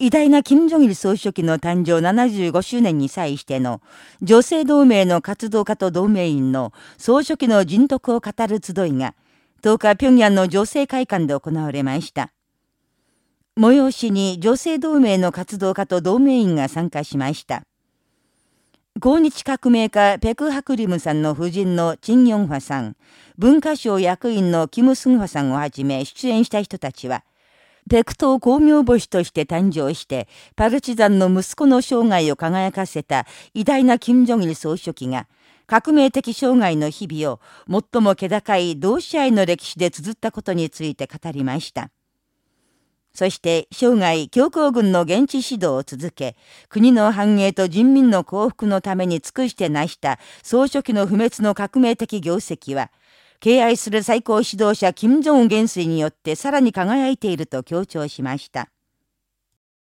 偉大な金正日総書記の誕生75周年に際しての女性同盟の活動家と同盟員の総書記の人徳を語る集いが10日平壌の女性会館で行われました。催しに女性同盟の活動家と同盟員が参加しました。抗日革命家ペク・ハクリムさんの夫人のチン・ヨンファさん、文化省役員のキム・スンファさんをはじめ出演した人たちは、ペクトー公明星として誕生して、パルチザンの息子の生涯を輝かせた偉大な金正日総書記が、革命的生涯の日々を最も気高い同志愛の歴史で綴ったことについて語りました。そして生涯強行軍の現地指導を続け、国の繁栄と人民の幸福のために尽くして成した総書記の不滅の革命的業績は、敬愛する最高指導者金正恩元帥によってさらに輝いていると強調しました。